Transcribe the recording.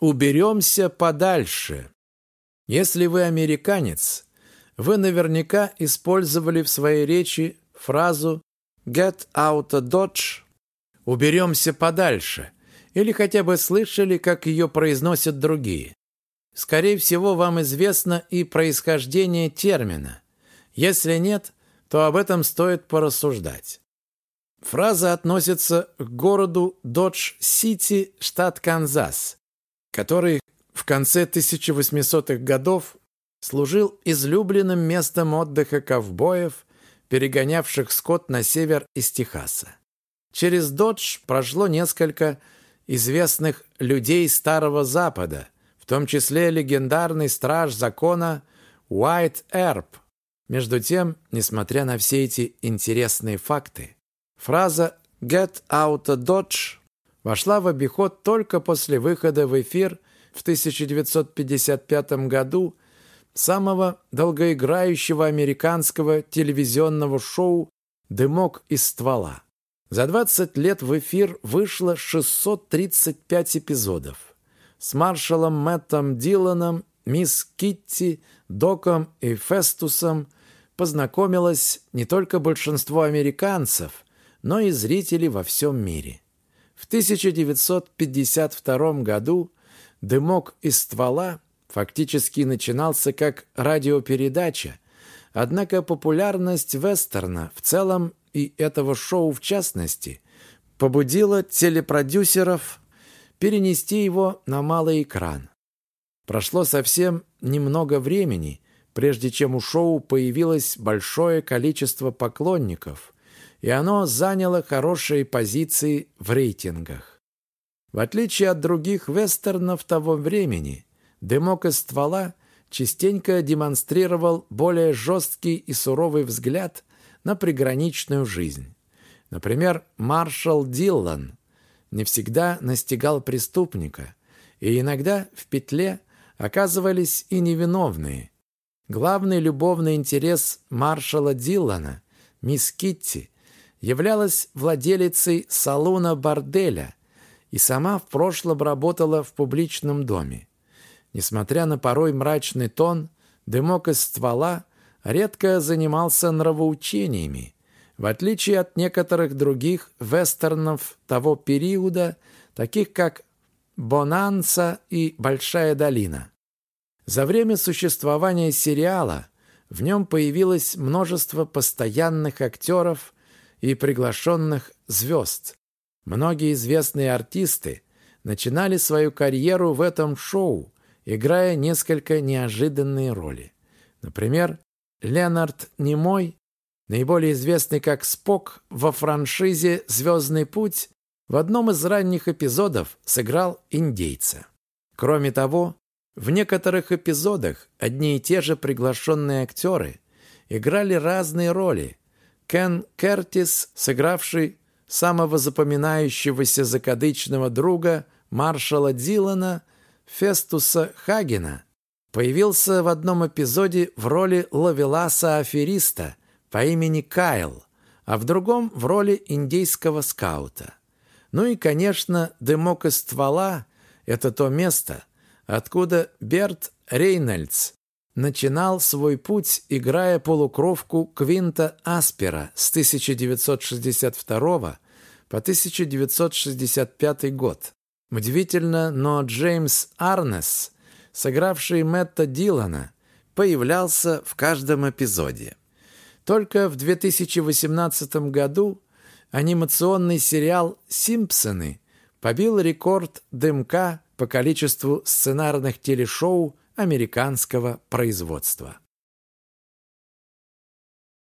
«Уберемся подальше». Если вы американец, вы наверняка использовали в своей речи фразу «get out of dodge» – «уберемся подальше» или хотя бы слышали, как ее произносят другие. Скорее всего, вам известно и происхождение термина. Если нет, то об этом стоит порассуждать. Фраза относится к городу Додж-Сити, штат Канзас, который в конце 1800-х годов служил излюбленным местом отдыха ковбоев, перегонявших скот на север из Техаса. Через Додж прошло несколько известных людей Старого Запада, в том числе легендарный страж закона Уайт Эрб. Между тем, несмотря на все эти интересные факты, фраза «get out of Dodge» вошла в обиход только после выхода в эфир в 1955 году самого долгоиграющего американского телевизионного шоу «Дымок из ствола». За 20 лет в эфир вышло 635 эпизодов. С маршалом Мэттом Диланом, мисс Китти, Доком и Фестусом познакомилось не только большинство американцев, но и зрителей во всем мире. В 1952 году «Дымок из ствола» фактически начинался как радиопередача, однако популярность вестерна в целом и этого шоу в частности, побудило телепродюсеров перенести его на малый экран. Прошло совсем немного времени, прежде чем у шоу появилось большое количество поклонников, и оно заняло хорошие позиции в рейтингах. В отличие от других вестернов того времени, «Дымок из ствола» частенько демонстрировал более жесткий и суровый взгляд на приграничную жизнь. Например, маршал Диллан не всегда настигал преступника, и иногда в петле оказывались и невиновные. Главный любовный интерес маршала Диллана, мисс Китти, являлась владелицей салуна-борделя и сама в прошлом работала в публичном доме. Несмотря на порой мрачный тон, дымок из ствола редко занимался нравоучениями, в отличие от некоторых других вестернов того периода, таких как «Бонанса» и «Большая долина». За время существования сериала в нем появилось множество постоянных актеров и приглашенных звезд. Многие известные артисты начинали свою карьеру в этом шоу, играя несколько неожиданные роли. Например, Ленард Немой, наиболее известный как Спок во франшизе «Звездный путь», в одном из ранних эпизодов сыграл индейца. Кроме того, в некоторых эпизодах одни и те же приглашенные актеры играли разные роли. Кен Кертис, сыгравший самого запоминающегося закадычного друга маршала Дилана Фестуса Хагена – появился в одном эпизоде в роли ловеласа-афериста по имени Кайл, а в другом в роли индейского скаута. Ну и, конечно, дымок из ствола – это то место, откуда Берт Рейнольдс начинал свой путь, играя полукровку Квинта Аспера с 1962 по 1965 год. Удивительно, но Джеймс Арнес – сыгравший Мэтта Дилана, появлялся в каждом эпизоде. Только в 2018 году анимационный сериал «Симпсоны» побил рекорд дымка по количеству сценарных телешоу американского производства.